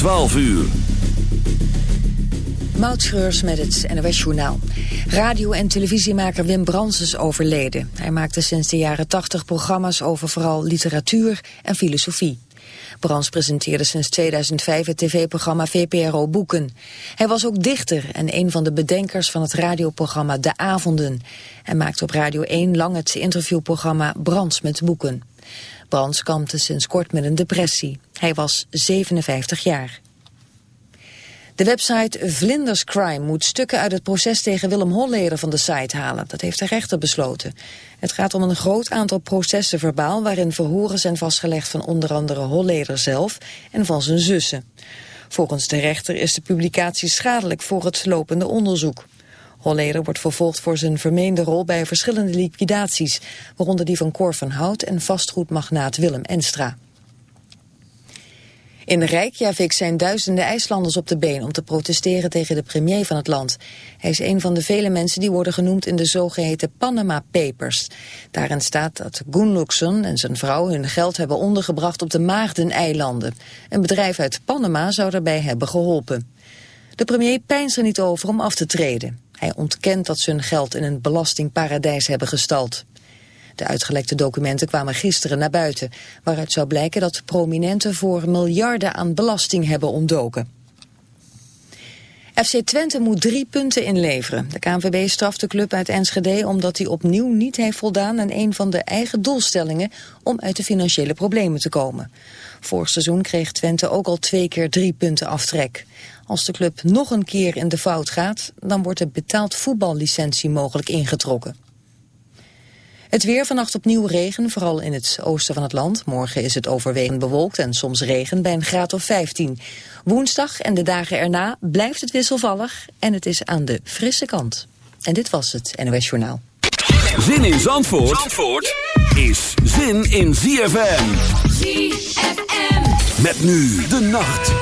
12 uur. Moutschreurs met het NOS Journaal. Radio- en televisiemaker Wim Brands is overleden. Hij maakte sinds de jaren 80 programma's over vooral literatuur en filosofie. Brands presenteerde sinds 2005 het tv-programma VPRO Boeken. Hij was ook dichter en een van de bedenkers van het radioprogramma De Avonden. Hij maakte op Radio 1 lang het interviewprogramma Brands met Boeken. Brands kampte sinds kort met een depressie. Hij was 57 jaar. De website Vlinders Crime moet stukken uit het proces tegen Willem Holleder van de site halen. Dat heeft de rechter besloten. Het gaat om een groot aantal processen verbaal waarin verhoren zijn vastgelegd van onder andere Holleder zelf en van zijn zussen. Volgens de rechter is de publicatie schadelijk voor het lopende onderzoek. Holleder wordt vervolgd voor zijn vermeende rol bij verschillende liquidaties, waaronder die van Cor van Hout en vastgoedmagnaat Willem Enstra. In Reykjavik zijn duizenden IJslanders op de been om te protesteren tegen de premier van het land. Hij is een van de vele mensen die worden genoemd in de zogeheten Panama Papers. Daarin staat dat Gunnlaugsson en zijn vrouw hun geld hebben ondergebracht op de Maagdeneilanden. Een bedrijf uit Panama zou daarbij hebben geholpen. De premier pijnst er niet over om af te treden. Hij ontkent dat ze hun geld in een belastingparadijs hebben gestald. De uitgelekte documenten kwamen gisteren naar buiten, waaruit zou blijken dat prominenten voor miljarden aan belasting hebben ontdoken. FC Twente moet drie punten inleveren. De KNVB straft de club uit Enschede omdat hij opnieuw niet heeft voldaan aan een van de eigen doelstellingen om uit de financiële problemen te komen. Vorig seizoen kreeg Twente ook al twee keer drie punten aftrek. Als de club nog een keer in de fout gaat, dan wordt de betaald voetballicentie mogelijk ingetrokken. Het weer vannacht opnieuw regen, vooral in het oosten van het land. Morgen is het overwegend bewolkt en soms regen bij een graad of 15. Woensdag en de dagen erna blijft het wisselvallig en het is aan de frisse kant. En dit was het NOS Journaal. Zin in Zandvoort, Zandvoort is zin in ZFM. ZFM. Met nu de nacht.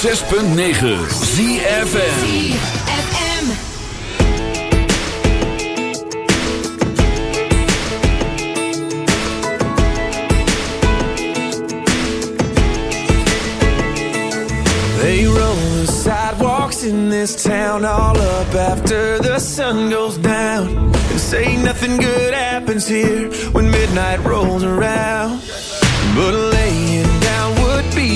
106.9 ZFN in this town all up after the sun goes down. And say nothing good happens here when midnight rolls around. But laying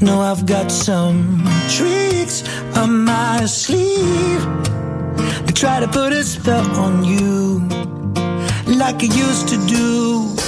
No, I've got some tricks on my sleeve to try to put a spell on you like I used to do.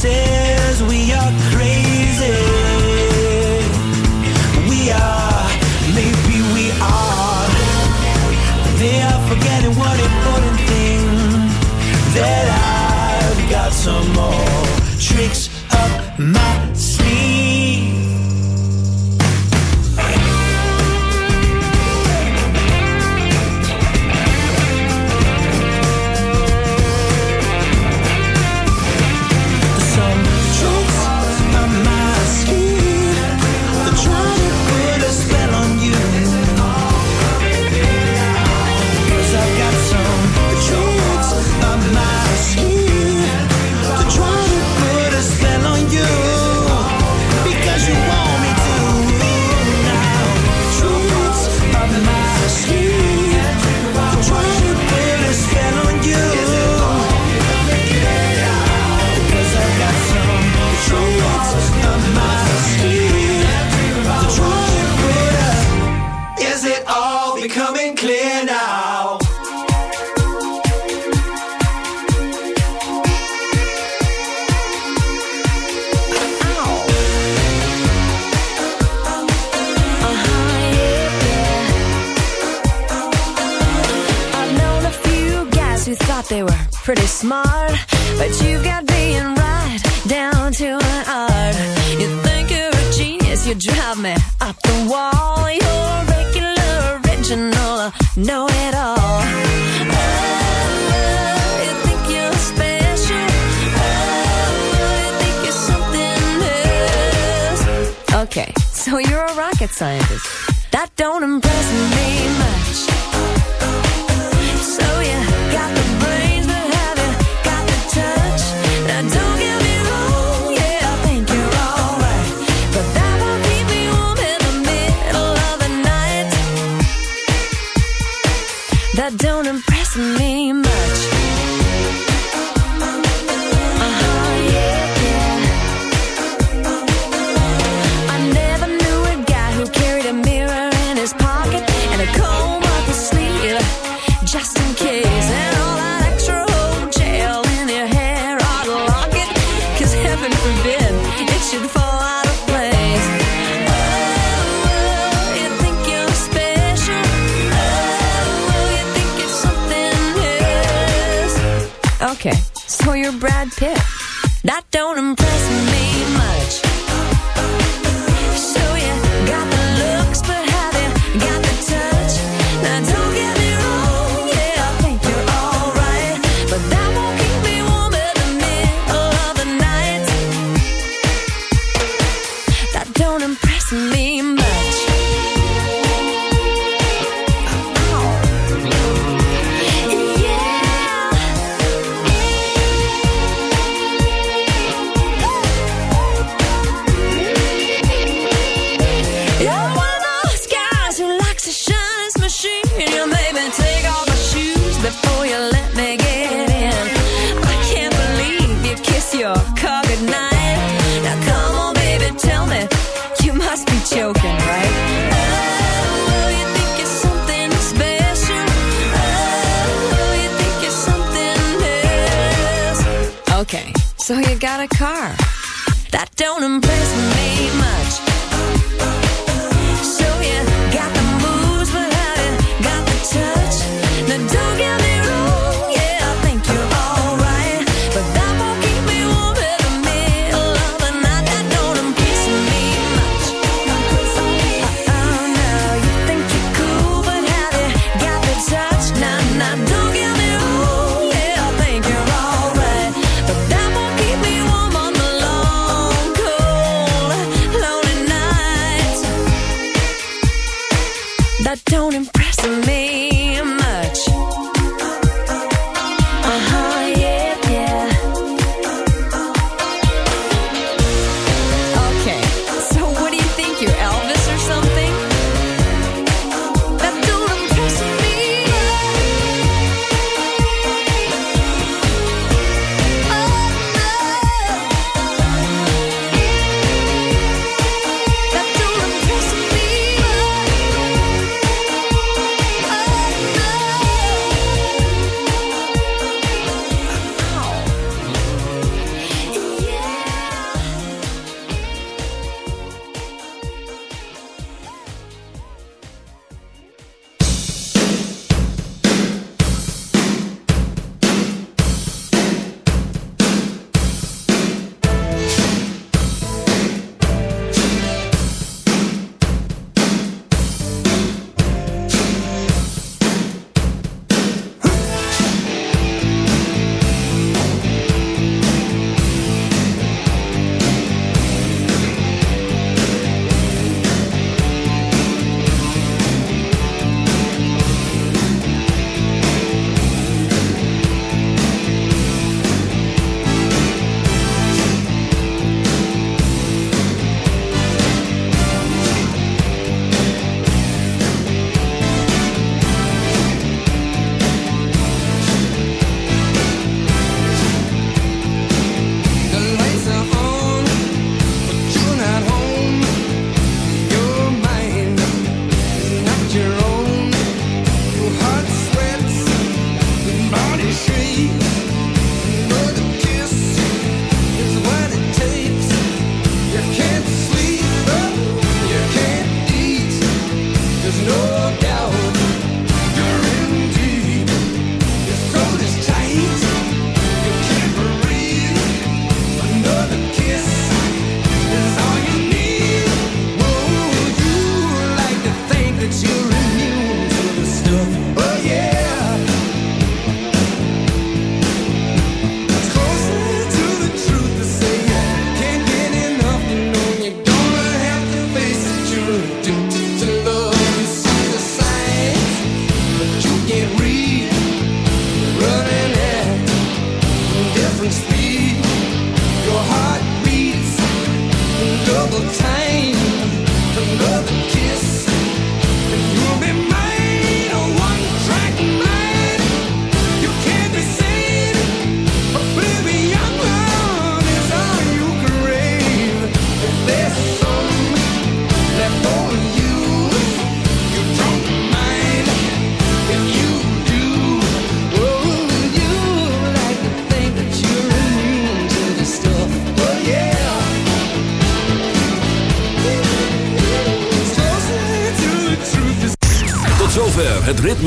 say.